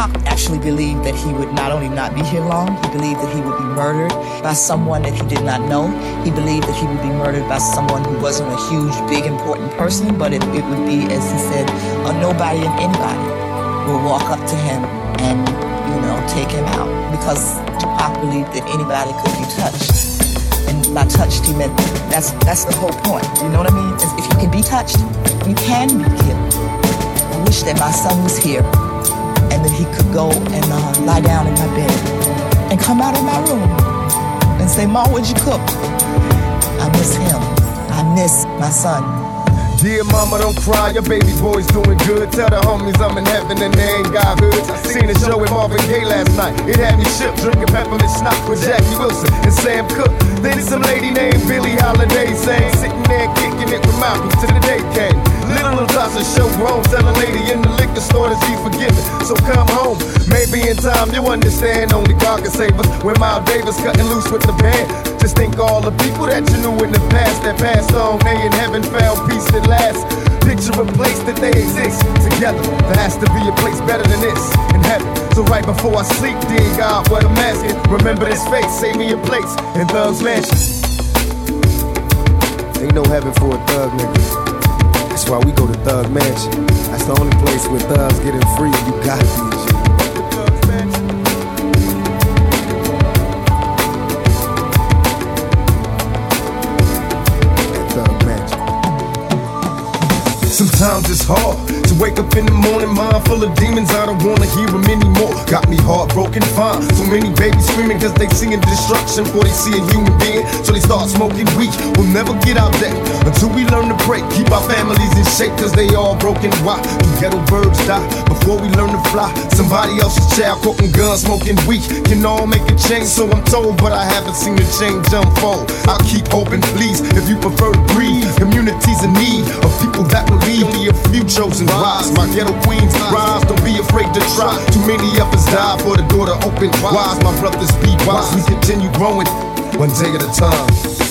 Tupac actually believed that he would not only not be here long, he believed that he would be murdered by someone that he did not know. He believed that he would be murdered by someone who wasn't a huge, big, important person, but it, it would be, as he said, a nobody and anybody will walk up to him and, you know, take him out. Because Tupac believed that anybody could be touched. And by touched, he meant that's that's the whole point. You know what I mean? If you can be touched, you can be killed. I wish that my son was here go and uh, lie down in my bed and come out of my room and say, Mom, what'd you cook? I miss him. I miss my son. Dear mama, don't cry, your baby boy's doing good. Tell the homies I'm in heaven and they ain't got. I seen a show with Marvin Gaye last night. It had me shook, drinking peppermint schnapps with Jackie Wilson and Sam Cooke. Then some lady named Billie Holiday sang, sitting there kicking it with Malcolm till the day came. Little of show grown, tell a lady in the liquor store that she's forgiven. So come maybe in time you understand. Only God can save us. When Miles Davis cutting loose with the band, just think all the people that you knew in the past that passed on. They in heaven found peace that lasts. Picture a place that they exist together. There has to be a place better than this in heaven. So right before I sleep, dear God, what I'm asking, remember this face, save me a place in Thug's Mansion. Ain't no heaven for a thug nigga. That's why we go to Thug Mansion. That's the only place where thugs getting free. You gotta be Sometimes it's hard to wake up in the morning, mind full of demons. I don't wanna hear them anymore. Got me heartbroken, fine. So many babies screaming cause they seeing destruction before they see a human being. So they start smoking weed. We'll never get out there until we learn to pray. Keep our families in shape cause they all broken. Why do ghetto birds die before we learn to fly? Somebody else's child quoting guns, smoking weed. Can all make a change, so I'm told, but I haven't seen the change unfold. I'll keep hoping, please, if you prefer to breathe. Communities in need of people that will chosen wise. My ghetto queens rise, don't be afraid to try. Too many of us die for the door to open wise. My brothers be wise. We continue growing one day at a time.